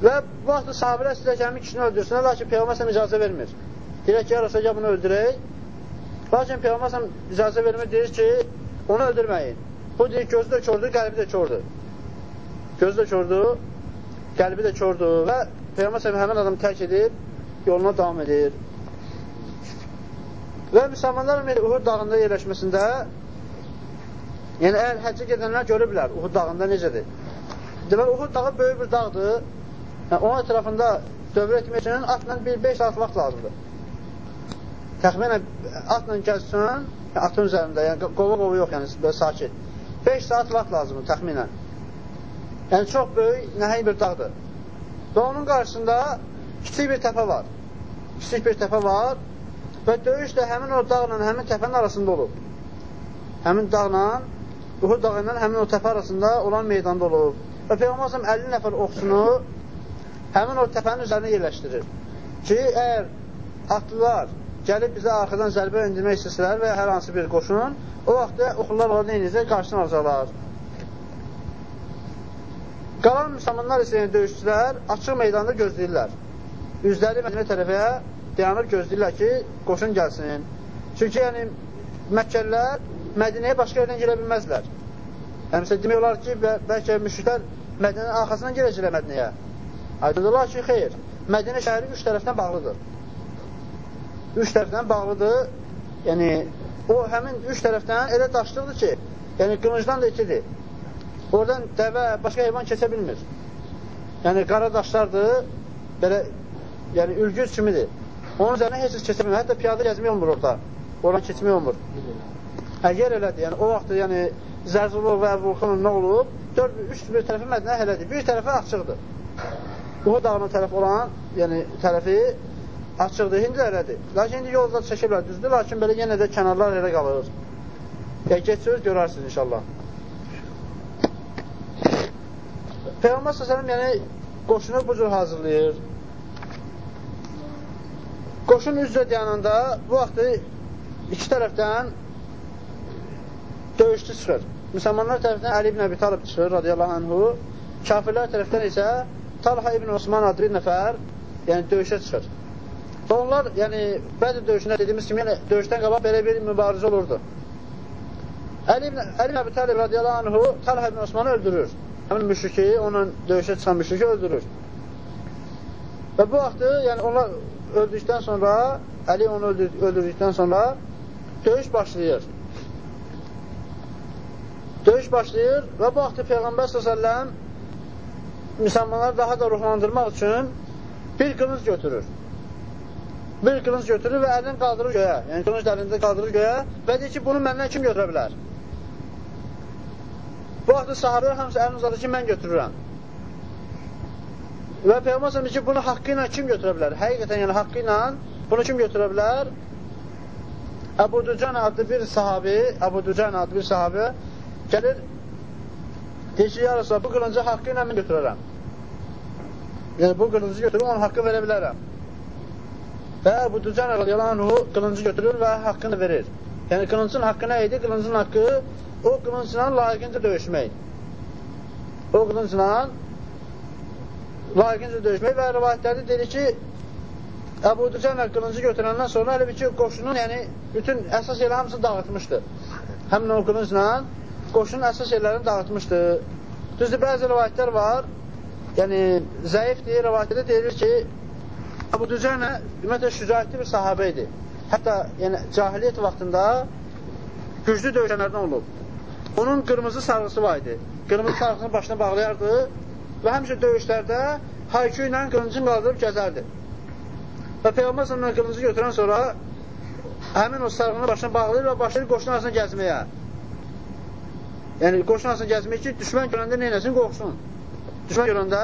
Və bu vaxt sahabilər istəyir ki, həmin kişini öldürsünlər, lakin Peyğəmbər icazə vermir. Deyir ki, yarasa gəl bunu öldürək. Lakin Peyğəmbər icazə vermir, deyir ki, onu öldürməyin. Bu deyir, gözü də kördür, qəlbi də kördür. Gözü də kördür, qəlbi də kördür və Peyğəmbər həmin adamı tərk edib, yoluna davam edir. Və müsəlmanlar Uhud dağında yerləşməsində yəni əgər həccə gedənlər görüblər Uhud dağında necədir. Deməli, Uhud dağı böyük bir dağdır. Yəni, onun ətrafında dövr etmək üçün atla 1-5 saat vaxt lazımdır. Təxminən atla gəzsən, yəni, atın üzərində, yəni qova-qova yox, yəni belə sakit. 5 saat vaxt lazımdır təxminən. Yəni çox böyük, nəhəng bir dağdır. Və onun qarşısında kiçik bir təpə var. Kiçik bir təpə var və döyüş də həmin o dağla, həmin təpənin arasında olub. Həmin dağla, Uhud dağı ilə həmin o təpə arasında olan meydanda olub. Və Peyğəmbər 50 nəfər oxçunu həmin o təpənin üzərinə yerləşdirir. Ki, əgər atlılar gəlib bizə arxadan zərbə indirmək istəsələr və hər hansı bir qoşun, o vaxtda oxullar onları neynəcək? Qarşısını alacaqlar. Qalan müsəlmanlar isə yəni döyüşçülər açıq meydanda gözləyirlər. Üzləri Mədinə tərəfə dayanıb gözləyirlər ki, qoşun gəlsin. Çünki yəni Məkkəlilər Mədinəyə başqa yerdən girə bilməzlər. Yəni, demək olar ki, bəlkə müşriklər Mədinənin arxasından girəcəklər Mədinəyə. Aydınlar ki, xeyr. Mədinə şəhəri üç tərəfdən bağlıdır. Üç tərəfdən bağlıdır. Yəni, o həmin üç tərəfdən elə daşlıqdır ki, yəni qılıncdan da itidir. Oradan dəvə, başqa heyvan keçə bilmir. Yəni, qara daşlardır, belə, yəni, ülgüz kimidir. Onun üzərinə heç keçə bilmir. Hətta piyada gəzmək olmur orada. Oradan keçmək olmur. Əgər elədir, yəni o vaxt yəni Zərzulov və Əbulxanın nə olub? 4 3 bir tərəfi Mədinə elədir. Bir tərəfi açıqdır. Uhud dağının tərəfi olan, yəni tərəfi açıqdır, indi elədir. Lakin indi yolda çəkiblər, düzdür, lakin belə yenə də kənarlar elə qalır. Yəni keçirsiniz, görərsiniz inşallah. Peyğəmbər səsələm yəni qoşunu bu cür hazırlayır. Qoşun üzrə dayananda bu vaxtı iki tərəfdən döyüşçü çıxır. Müsəlmanlar tərəfindən Əli ibn Əbi Talib çıxır, radiyallahu anhu. Kafirlər tərəfdən isə Talha ibn Osman adlı bir nəfər, yəni döyüşə çıxır. Və onlar, yəni Bədir döyüşündə dediyimiz kimi, yəni döyüşdən qabaq belə bir mübarizə olurdu. Əli ibn, Əli ibn Əbi Talib radiyallahu anhu Talha ibn Osmanı öldürür. Həmin müşriki, onun döyüşə çıxan müşriki öldürür. Və bu vaxtı, yəni onlar öldükdən sonra, Əli onu öldürdükdən sonra döyüş başlayır. Döyüş başlayır və bu vaxtı Peyğəmbər s.ə.v müsəlmanları daha da ruhlandırmaq üçün bir qılınc götürür. Bir qılınc götürür və əlini qaldırır göyə. Yəni qılınc əlində qaldırır göyə və deyir ki, bunu məndən kim götürə bilər? Bu vaxtı sahabələr hamısı əlini uzadır ki, mən götürürəm. Və Peyğəmbər s.ə.v ki, bunu haqqı ilə kim götürə bilər? Həqiqətən, yəni haqqı ilə bunu kim götürə bilər? Əbu Ducan adlı bir sahabi, Əbu Ducan adlı bir sahabi Gəlir, deyir ki, ya Rasulullah, bu qılıncı haqqı ilə mən götürərəm. Yəni, bu qılıncı götürür, onun haqqı verə bilərəm. Və bu Dücan radiyallahu anhu qılıncı götürür və haqqını verir. Yəni, qılıncın haqqı nə idi? Qılıncın haqqı o qılıncla layiqincə döyüşmək. O qılıncla layiqincə döyüşmək və rivayətlərdə deyir ki, Əbu Dücan qılıncı götürəndən sonra elə bir ki, qoşunun, yəni, bütün əsas yerlə hamısını dağıtmışdı. Həmin o qılıncla qoşunun əsas yerlərini dağıtmışdı. Düzdür, bəzi rivayətlər var, yəni zəifdir, rivayətdə deyilir ki, Əbu Dücənə ümumiyyətlə şücaətli bir sahabə idi. Hətta yəni, cahiliyyət vaxtında güclü döyüşənlərdən olub. Onun qırmızı sarğısı var idi. Qırmızı sarğısını başına bağlayardı və həmişə döyüşlərdə haykü ilə qılıncını qaldırıb gəzərdi. Və Peyğəmbər sallallahu qılıncı götürən sonra həmin o sarğını başına bağlayır və başlayır qoşun arasına gəzməyə. Yəni, qoşun arasına gəzmək ki, düşmən görəndə neynəsin, qorxsun. Düşmən görəndə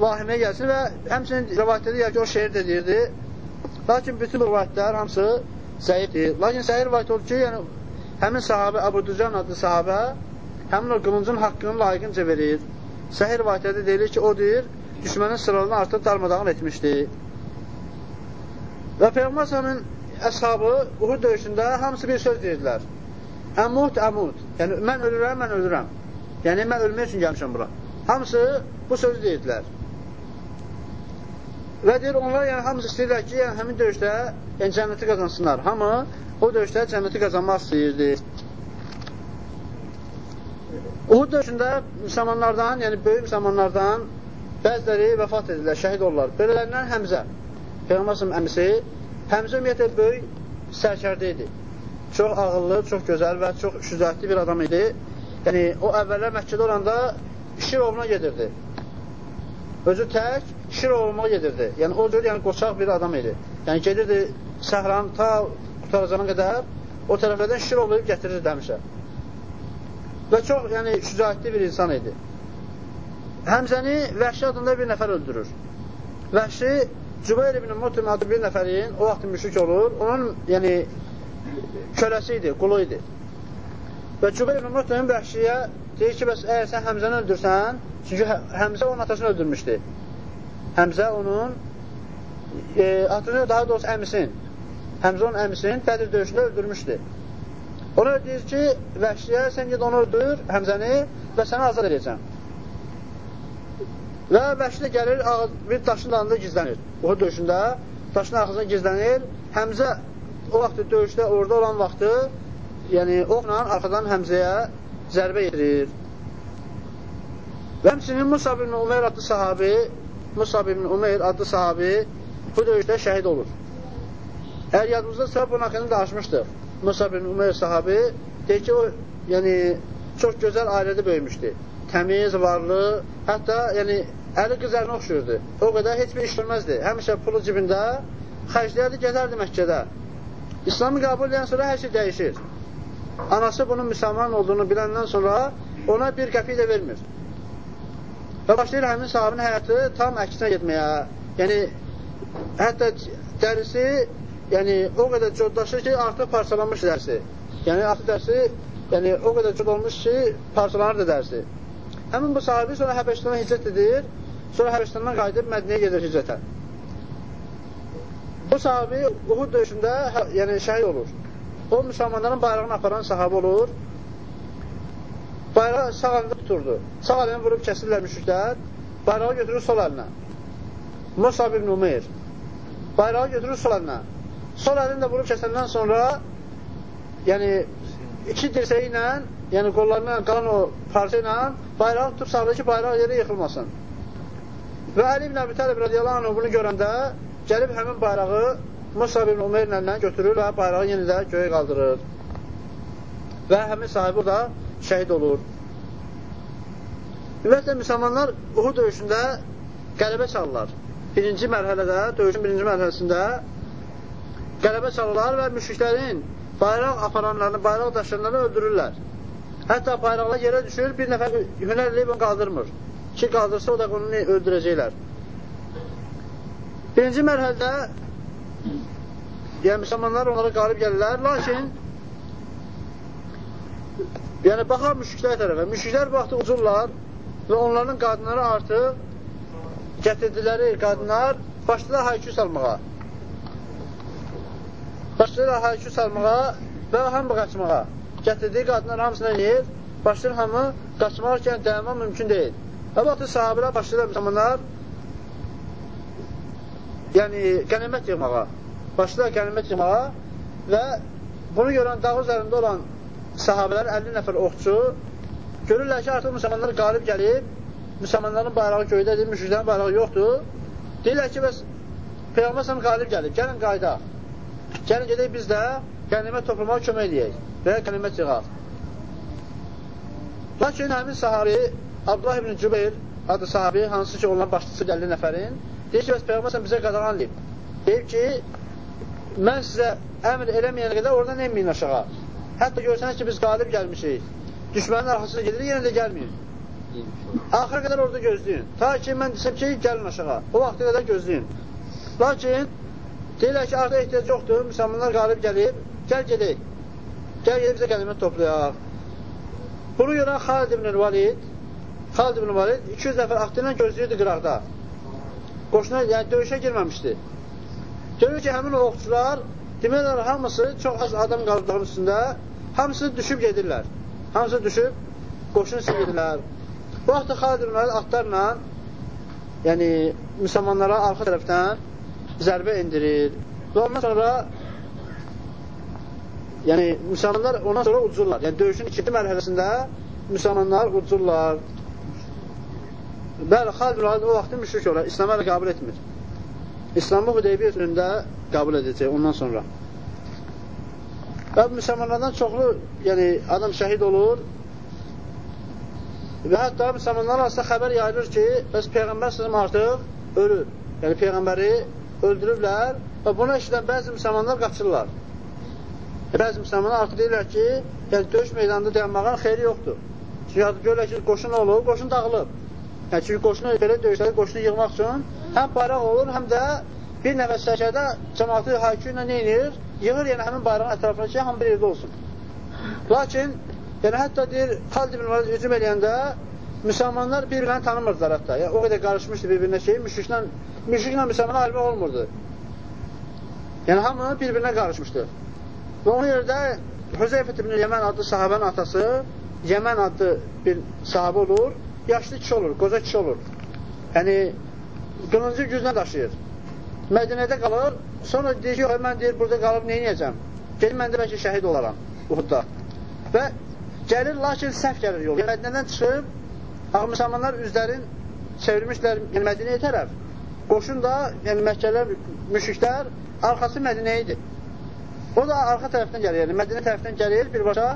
vahiməyə gəlsin və həmçinin rivayətdə deyir ki, o şeir də deyirdi. Lakin bütün rivayətlər hamısı zəifdir. Lakin səhir rivayət olur ki, yəni, həmin sahabə, Əbu Dücan adlı sahabə, həmin o qılıncın haqqını layiqincə verir. Səhir rivayətlərdə deyilir ki, o deyir, düşmənin sıralarını artıq darmadağın etmişdi. Və Peyğəmbər əshabı Uhud döyüşündə hamısı bir söz deyirdilər. Əmud, əmud. Yəni, mən ölürəm, mən ölürəm. Yəni, mən ölmək üçün gəlmişəm bura. Hamısı bu sözü deyirdilər. Və deyir, onlar yəni hamısı istəyirlər ki, yəni həmin döyüşdə yəni cənnəti qazansınlar. Hamı o döyüşdə cənnəti qazanmaq istəyirdi. Uhud döyüşündə müsəlmanlardan, yəni böyük müsəlmanlardan bəziləri vəfat edirlər, şəhid olurlar. Belələrindən Həmzə, Peyğəmbər əmisi, Həmzə ümumiyyətlə böyük sərkərdə idi. Çox ağıllı, çox gözəl və çox şüzətli bir adam idi. Yəni, o əvvəllər Məkkədə olanda şir ovuna gedirdi. Özü tək şir olmağa gedirdi. Yəni, o cür yəni, qoçaq bir adam idi. Yəni, gedirdi səhranın ta qutaracana qədər o tərəflərdən şir oluyub gətirirdi həmişə. Və çox yəni, şücaətli bir insan idi. Həmzəni Vəhşi adında bir nəfər öldürür. Vəhşi Cübeyr ibn Mutim adı bir nəfərin o vaxt müşrik olur. Onun yəni köləsi idi, qulu idi. Və Cübeyr ibn Mutim Vəhşiyə deyir ki, bəs əgər sən Həmzəni öldürsən, çünki hə, Həmzə onun atasını öldürmüşdü. Həmzə onun e, atını, daha doğrusu əmisin. Həmzə onun əmisinin Bədir döyüşündə öldürmüşdü. Ona deyir ki, vəhşiyə sən ged onu öldür, Həmzəni və səni azad edəcəm. Və vəhşi də gəlir, bir daşın dalında gizlənir. O döyüşündə daşın arxasında gizlənir. Həmzə o vaxt döyüşdə orada olan vaxtı, yəni oxla arxadan Həmzəyə zərbə yetirir. Və həmçinin Musab ibn Umeyr adlı sahabi Musab ibn Umeyr adlı sahabi bu döyüşdə şəhid olur. Əgər yadımızdasa bunun haqqında danışmışdıq. Musab ibn Umeyr sahabi deyir ki, o yəni, çox gözəl ailədə böyümüşdü. Təmiz, varlı, hətta yəni, əli qız əlinə oxşuyurdu. O qədər heç bir iş görməzdi. Həmişə pulu cibində xərcləyərdi, gəzərdi Məkkədə. İslamı qəbul edən sonra hər şey dəyişir. Anası bunun müsəlman olduğunu biləndən sonra ona bir qəpi də vermir. Və başlayır həmin sahabinin həyatı tam əksinə getməyə. Yəni, hətta dərisi yəni, o qədər codlaşır ki, artıq parçalanmış dərsi. Yəni, artıq dərsi yəni, o qədər cod olmuş ki, parçalanır da dərsi. Həmin bu sahabi sonra Həbəşistana hicrət edir, sonra Həbəşistandan qayıdıb Mədniyə gedir hicrətə. Bu sahabi Uhud döyüşündə hə, yəni, şəhid olur. O, müsəlmanların bayrağını aparan sahabi olur bayrağı sağ əlində tuturdu. Sağ əlini vurub kəsirlər müşriklər, bayrağı götürür sol əlinə. Musab ibn Umeyr. Bayrağı götürür sol əlinə. Sol əlini də vurub kəsəndən sonra yəni iki dirsəyi ilə, yəni qollarından qalan o parça ilə bayrağı tutub sağlayır ki, bayraq yerə yıxılmasın. Və Əli ibn Əbi Təlib radiyallahu anh bunu görəndə gəlib həmin bayrağı Musab ibn Umeyr ilə götürür və bayrağı yenidə göyə qaldırır. Və həmin sahibi da şəhid olur. Ümumiyyətlə, müsəlmanlar Uhud döyüşündə qələbə çalırlar. Birinci mərhələdə, döyüşün birinci mərhələsində qələbə çalırlar və müşriklərin bayraq aparanlarını, bayraq daşıyanlarını öldürürlər. Hətta bayraqlar yerə düşür, bir nəfər hünərləyib onu qaldırmır. Ki, qaldırsa o da onu öldürəcəklər. Birinci mərhələdə yəni müsəlmanlar onlara qalib gəlirlər, lakin Yəni, baxar müşriklər tərəfə. Müşriklər vaxtı ucurlar və onların qadınları artıq gətirdikləri qadınlar başlayırlar haykü salmağa. Başlayırlar haykü salmağa və hamı qaçmağa. Gətirdiyi qadınlar hamısına eləyir, başlayır hamı ki, yəni, dayanmaq mümkün deyil. Və vaxtı sahabilər başlayırlar müsəlmanlar yəni qənimət yığmağa. Başlayırlar qənimət yığmağa və bunu görən dağ üzərində olan sahabələr 50 nəfər oxçu görürlər ki, artıq müsəlmanlar qalib gəlib, müsəlmanların bayrağı göydədir, müşriklərin bayrağı yoxdur. Deyirlər ki, bəs Peyğəmbər səhəm qalib gəlib, gəlin qaydaq. Gəlin gedək biz də qənimət toplamağa kömək edəyək və qənimət yığaq. Lakin həmin sahabi, Abdullah ibn Cübeyr adı sahabi, hansı ki onların başlısı 50 nəfərin, deyir ki, bəs Peyğəmbər səhəm bizə qadağan edib. Deyib ki, mən sizə əmr eləməyənə qədər oradan enməyin aşağı. Hətta görsəniz ki, biz qalib gəlmişik. Düşmənin arxasına gedirik, yenə də gəlməyin. Axıra qədər orada gözləyin. Ta ki, mən desəm ki, gəlin aşağı. O vaxta qədər gözləyin. Lakin, deyirlər ki, artıq ehtiyac yoxdur, müsəlmanlar qalib gəlib, gəl gedək. Gəl gedib bizə qənimət toplayaq. Bunu görən Xalid ibn Valid, Xalid ibn Valid 200 nəfər axtı ilə gözləyirdi qıraqda. Qoşuna, yəni döyüşə girməmişdi. Görür ki, həmin oxçular demək olar, hamısı çox az adam qaldıqların üstündə Hamısı düşüb gedirlər. Hamısı düşüb qoşun sivirlər. Bu vaxtda Xalid ibn atlarla yəni müsəlmanlara arxa tərəfdən zərbə indirir. Və ondan sonra yəni müsəlmanlar ondan sonra ucurlar. Yəni döyüşün ikinci mərhələsində müsəlmanlar ucurlar. Bəli, Xalid bin o vaxtı müşrik olar, İslamı hələ qəbul etmir. İslamı Hüdeybiyyə süründə qəbul edəcək ondan sonra. Və müsəlmanlardan çoxlu yəni, adam şəhid olur və hətta müsəlmanlar arasında xəbər yayılır ki, bəs Peyğəmbər sızım artıq ölür. Yəni Peyğəmbəri öldürüblər və bunu eşidən bəzi müsəlmanlar qaçırlar. Bəzi müsəlmanlar artıq deyirlər ki, yəni döyüş meydanında dayanmağın xeyri yoxdur. Çünki görürlər ki, qoşun olub, qoşun dağılıb. Yəni, çünki qoşunu belə döyüşlərdə qoşunu yığmaq üçün həm bayraq olur, həm də bir nəfər səkədə cəmatı haykü ilə neyinir? Yığır, yəni həmin bayrağın ətrafına ki, hamı bir yerdə olsun. Lakin, yəni hətta deyir, Xalid ibn Valid hücum eləyəndə müsəlmanlar bir-birini tanımırdılar hətta. Yəni, o qədər qarışmışdı bir-birinə şey, müşriklə, müşriklə müsəlmana ayrılmaq olmurdu. Yəni, hamı bir-birinə qarışmışdı. Və onun yerdə Hüzeyfət ibn Yəmən adlı sahabənin atası Yəmən adlı bir sahabə olur yaşlı kişi olur, qoca kişi olur. Yəni, qılıncı güclə daşıyır. Mədinədə qalır, sonra deyir ki, mən deyir, burada qalıb neynəyəcəm? Gedim, mən də bəlkə şəhid olaram Uhudda. Və gəlir, lakin səhv gəlir yol. Yəni, Mədinədən çıxıb, müsəlmanlar üzlərin çevirmişlər yəni, Mədinəyə tərəf. Qoşun da, yəni Məkkələr, müşriklər, arxası Mədinəyə idi. O da arxa tərəfdən gəlir, yəni Mədinə tərəfdən gəlir birbaşa,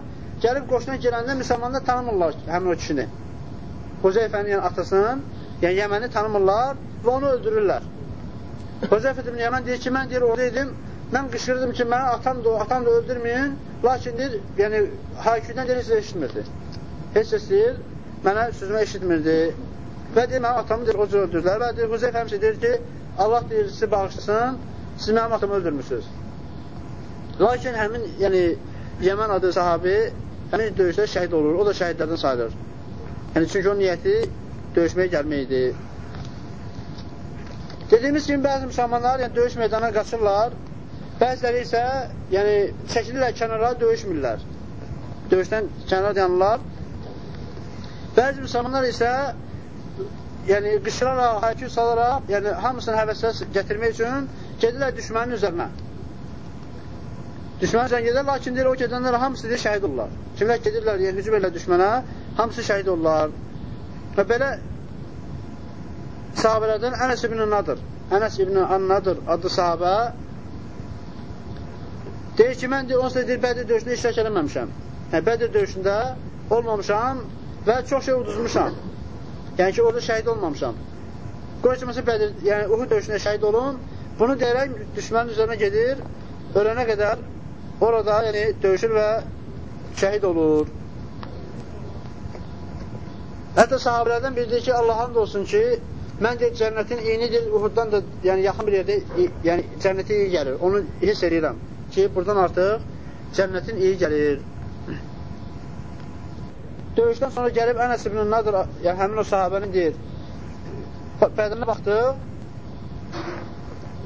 gəlib qoşuna girəndə müsəlmanlar tanımırlar həmin o kişini. Huzeyfənin yəni atasının, yəni Yəməni tanımırlar və onu öldürürlər. Huzeyfə ibn Yəmən deyir ki, mən deyir, orada idim, mən qışqırdım ki, məni atam da, atam da öldürməyin, lakin deyir, yəni hayküdən deyir, heç eşitmirdi. Heç səs deyir, mənə sözümə eşitmirdi. Və deyir, mənim atamı deyir, o cür öldürdülər və deyir, Huzeyfə həmsə deyir ki, Allah deyir, sizi bağışlasın, siz mənim atamı öldürmürsünüz. Lakin həmin, yəni, Yəmən adı sahabi həmin döyüşdə şəhid olur, o da şəhidlərdən sayılır. Yəni, çünki onun niyyəti döyüşməyə gəlmək idi. Dediyimiz kimi, bəzi müsəlmanlar yəni, döyüş meydanına qaçırlar, bəziləri isə yəni, çəkilirlər kənara, döyüşmürlər. Döyüşdən kənar dayanırlar. Bəzi müsəlmanlar isə yəni, qışıraraq, haykü salaraq, yəni, hamısını həvəsə gətirmək üçün gedirlər düşmənin üzərinə. Düşmən üzərinə gedir, lakin deyir, o gedənlər hamısı deyir, şəhid olurlar. Kimlər gedirlər, yəni, hücum elə düşmənə, hamısı şəhid olurlar. Və belə sahabələrdən Ənəs ibn Nadır, Ənəs ibn Nadır adlı sahabə deyir ki, mən deyir, onsuz deyir, Bədir döyüşündə iştirak eləməmişəm. Yəni, Bədir döyüşündə olmamışam və çox şey uduzmuşam. Yəni ki, orada şəhid olmamışam. Qoy ki, məsələn, Bədir, yəni Uhud döyüşündə şəhid olun, bunu deyərək düşmənin üzərinə gedir, ölənə qədər orada yəni, döyüşür və şəhid olur. Hətta sahabələrdən biri deyir ki, Allah hamd olsun ki, mən deyir, cənnətin iynidir, Uhuddan da yəni, yaxın bir yerdə yəni, cənnətin iyi gəlir. Onu hiss edirəm ki, buradan artıq cənnətin iyi gəlir. Döyüşdən sonra gəlib Ənəs ibn Nadir, yəni həmin o sahabənin deyir, bədəninə baxdıq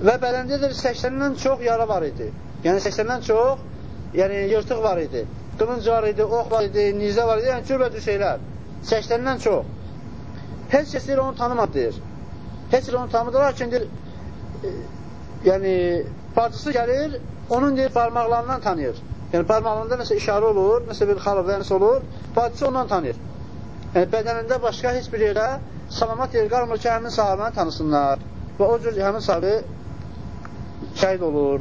və bədəndə də 80-dən çox yara var idi. Yəni 80-dən çox yəni, yırtıq var idi. Qılınc var idi, ox var idi, nizə var idi, yəni cürbəcür şeylər. 80-dən çox. Heç kəs deyir, onu tanımadı deyir. Heç kəs onu tanımadı, lakin deyir, e, yəni, bacısı gəlir, onun deyir, barmaqlarından tanıyır. Yəni, barmaqlarında nəsə işarə olur, nəsə bir xalq və nəsə olur, bacısı ondan tanıyır. Yəni, bədənində başqa heç bir yerə salamat yer qalmır ki, həmin sahabəni tanısınlar. Və o cür həmin sahabi şəhid olur.